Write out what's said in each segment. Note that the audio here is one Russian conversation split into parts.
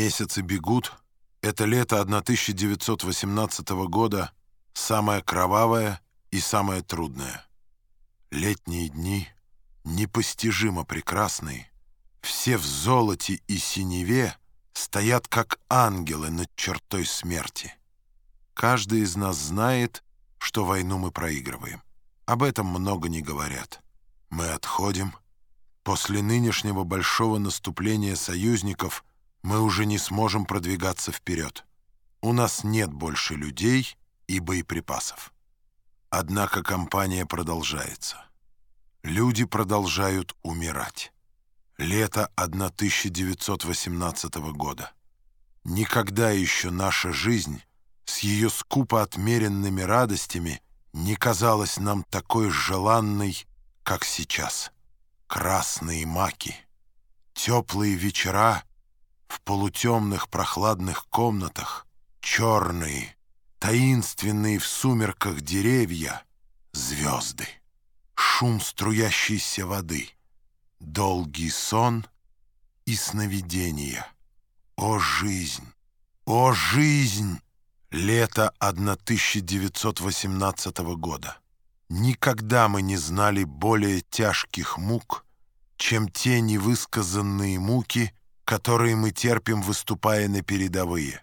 Месяцы бегут. Это лето 1918 года самое кровавое и самое трудное. Летние дни непостижимо прекрасные. Все в золоте и синеве стоят как ангелы над чертой смерти. Каждый из нас знает, что войну мы проигрываем. Об этом много не говорят. Мы отходим. После нынешнего большого наступления союзников мы уже не сможем продвигаться вперед. У нас нет больше людей и боеприпасов. Однако кампания продолжается. Люди продолжают умирать. Лето 1918 года. Никогда еще наша жизнь с ее скупо отмеренными радостями не казалась нам такой желанной, как сейчас. Красные маки, теплые вечера полутемных прохладных комнатах, черные, таинственные в сумерках деревья, звезды, шум струящейся воды, долгий сон и сновидения. О, жизнь! О, жизнь! Лето 1918 года. Никогда мы не знали более тяжких мук, чем те невысказанные муки, которые мы терпим, выступая на передовые.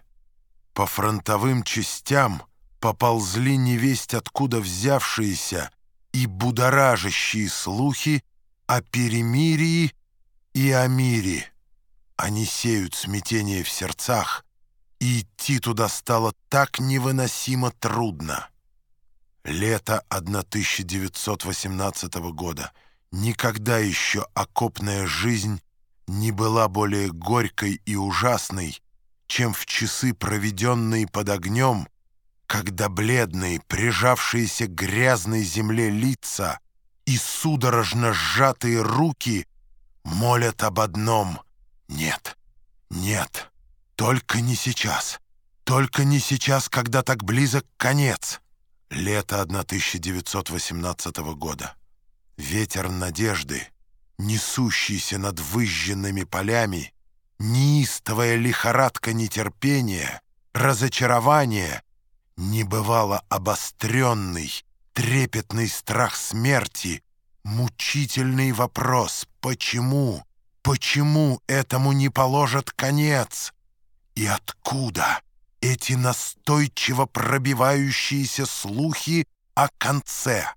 По фронтовым частям поползли невесть откуда взявшиеся и будоражащие слухи о перемирии и о мире. Они сеют смятение в сердцах, и идти туда стало так невыносимо трудно. Лето 1918 года. Никогда еще окопная жизнь не была более горькой и ужасной, чем в часы, проведенные под огнем, когда бледные, прижавшиеся к грязной земле лица и судорожно сжатые руки молят об одном — нет, нет, только не сейчас, только не сейчас, когда так близок конец. Лето 1918 года. Ветер надежды, несущийся над выжженными полями, неистовая лихорадка нетерпения, разочарования, небывало обостренный, трепетный страх смерти, мучительный вопрос «Почему? Почему этому не положат конец?» И откуда эти настойчиво пробивающиеся слухи о конце?